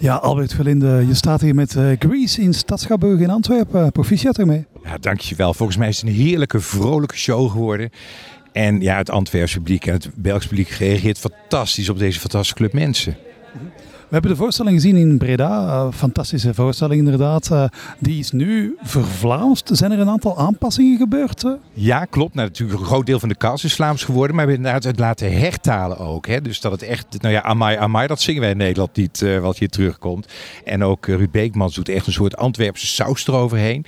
Ja, Albert Verlinde, je staat hier met uh, Grease in Stadschapburg in Antwerpen. Proficiat ermee. Ja, dankjewel. Volgens mij is het een heerlijke, vrolijke show geworden. En ja, het Antwerps publiek en het Belgisch publiek reageert fantastisch op deze fantastische club mensen. We hebben de voorstelling gezien in Breda. Uh, fantastische voorstelling inderdaad. Uh, die is nu vervlaamst. Zijn er een aantal aanpassingen gebeurd? Uh? Ja, klopt. Nou, natuurlijk een groot deel van de cast is Vlaams geworden. Maar we hebben inderdaad het laten hertalen ook. Hè? Dus dat het echt... Nou ja, Amai Amai, dat zingen wij in Nederland niet wat hier terugkomt. En ook Ruud Beekmans doet echt een soort Antwerpse saus eroverheen.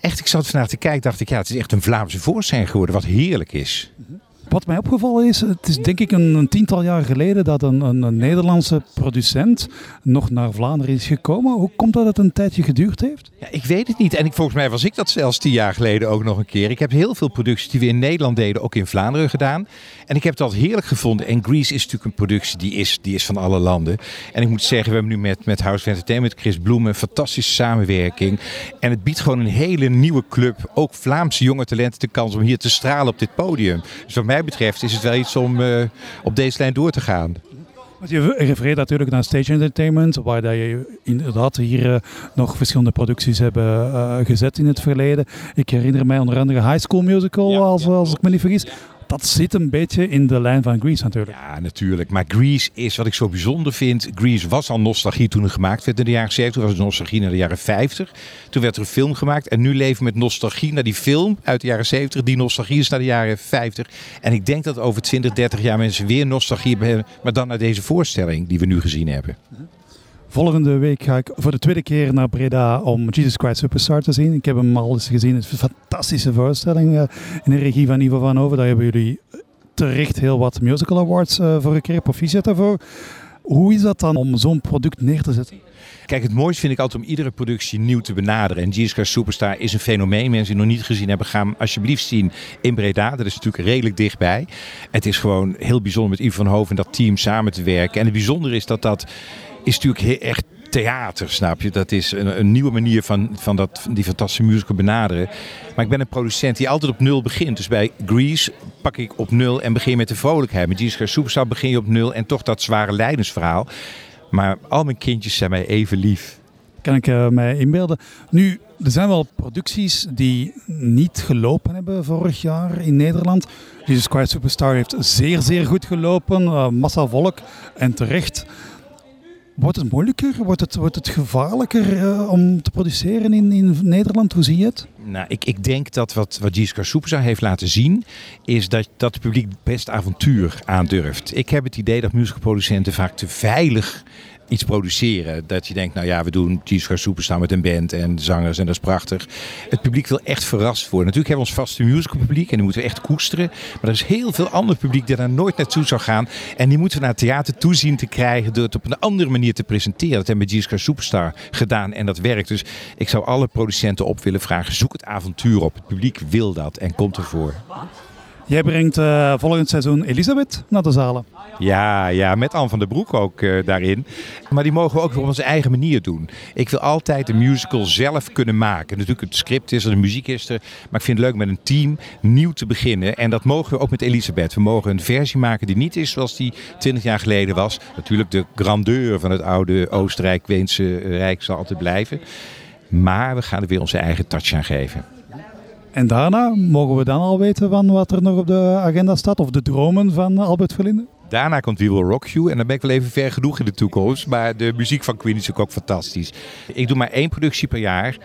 Echt, ik zat vandaag te kijken, dacht ik, ja, het is echt een Vlaamse voorstelling geworden, wat heerlijk is. Mm -hmm. Wat mij opgevallen is, het is denk ik een, tiental jaar geleden dat een, een, een, Nederlandse producent nog naar Vlaanderen is gekomen. Hoe komt dat het een tijdje geduurd heeft? Ja, ik weet het niet. En ik, volgens mij was ik dat zelfs tien jaar geleden ook nog een keer. Ik heb heel veel producties die we in Nederland deden, ook in Vlaanderen gedaan. En ik heb altijd heerlijk gevonden. En Grease is natuurlijk een productie die is, die is van alle landen. En ik moet zeggen, we hebben nu met, met House of Entertainment, Chris Bloemen, een fantastische samenwerking. En het biedt gewoon een hele nieuwe club, ook Vlaamse jonge talenten, de kans om hier te stralen op dit podium. Dus mij betreft is het wel iets om uh, op deze lijn door te gaan. Je refereert natuurlijk naar Stage Entertainment, waar dat je inderdaad hier uh, nog verschillende producties hebben uh, gezet in het verleden. Ik herinner mij onder andere High School Musical, ja, als, ja. als ik me niet vergis dat zit een beetje in de lijn van Grease natuurlijk. Ja, natuurlijk. Maar Grease is wat ik zo bijzonder vind. Grease was al nostalgie toen het gemaakt werd in de jaren 70. was het nostalgie naar de jaren 50. Toen werd er een film gemaakt. En nu leven we met nostalgie naar die film uit de jaren 70. Die nostalgie is naar de jaren 50. En ik denk dat over 20, 30 jaar mensen weer nostalgie hebben. Maar dan naar deze voorstelling die we nu gezien hebben. Volgende week ga ik voor de tweede keer naar Breda om Jesus Christ Superstar te zien. Ik heb hem al eens gezien. Het is een fantastische voorstelling uh, in de regie van Ivo van Over. Daar hebben jullie terecht heel wat musical awards uh, voor gekregen. Proficiat daarvoor. Hoe is dat dan om zo'n product neer te zetten? Kijk, het mooiste vind ik altijd om iedere productie nieuw te benaderen. En Jesus Christ Superstar is een fenomeen. Mensen die nog niet gezien hebben, gaan alsjeblieft zien in Breda. Dat is natuurlijk redelijk dichtbij. Het is gewoon heel bijzonder met Ivo van Hoven en dat team samen te werken. En het bijzondere is dat dat is natuurlijk heel, echt theater, snap je? Dat is een, een, nieuwe manier van, van dat, die fantastische musical benaderen. Maar ik ben een producent die altijd op nul begint. Dus bij Grease pak ik op nul en begin met de vrolijkheid. Met Jesus Superstar begin je op nul en toch dat zware lijdensverhaal. Maar al mijn kindjes zijn mij even lief. Kan ik uh, mij inbeelden. Nu, er zijn wel producties die niet gelopen hebben vorig jaar in Nederland. Jesus Christ Superstar heeft zeer, zeer goed gelopen. Uh, massa volk en terecht. Wordt het moeilijker? Wordt het, wordt het gevaarlijker uh, om te produceren in, in Nederland? Hoe zie je het? Nou, ik, ik denk dat wat, wat Giska Soepza heeft laten zien, is dat, dat het publiek best avontuur aandurft. Ik heb het idee dat musicalproducenten vaak te veilig iets produceren. Dat je denkt, nou ja, we doen Jesus Superstar met een band en zangers en dat is prachtig. Het publiek wil echt verrast worden. Natuurlijk hebben we ons vaste musical publiek en die moeten we echt koesteren. Maar er is heel veel ander publiek dat daar nooit naartoe zou gaan. En die moeten we naar het theater toezien te krijgen door het op een andere manier te presenteren. Dat hebben we met Superstar gedaan en dat werkt. Dus ik zou alle producenten op willen vragen, zoek het avontuur op. Het publiek wil dat en komt ervoor. Jij brengt uh, volgend seizoen Elisabeth naar de zalen. Ja, ja met Anne van der Broek ook uh, daarin. Maar die mogen we ook op onze eigen manier doen. Ik wil altijd de musical zelf kunnen maken. Natuurlijk, het script is er, de muziek is er. Maar ik vind het leuk met een team nieuw te beginnen. En dat mogen we ook met Elisabeth. We mogen een versie maken die niet is zoals die 20 jaar geleden was. Natuurlijk, de grandeur van het oude Oostenrijk-Weense Rijk zal altijd blijven. Maar we gaan er weer onze eigen touch aan geven. En daarna mogen we dan al weten van wat er nog op de agenda staat? Of de dromen van Albert Verlinde? Daarna komt We Will Rock You. En dan ben ik wel even ver genoeg in de toekomst. Maar de muziek van Queen is ook fantastisch. Ik doe maar één productie per jaar.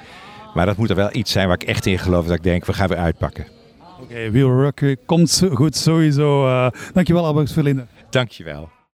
Maar dat moet er wel iets zijn waar ik echt in geloof. Dat ik denk, we gaan weer uitpakken. Oké, okay, We Will Rock You komt goed sowieso. Uh, dankjewel Albert Verlinde. Dankjewel.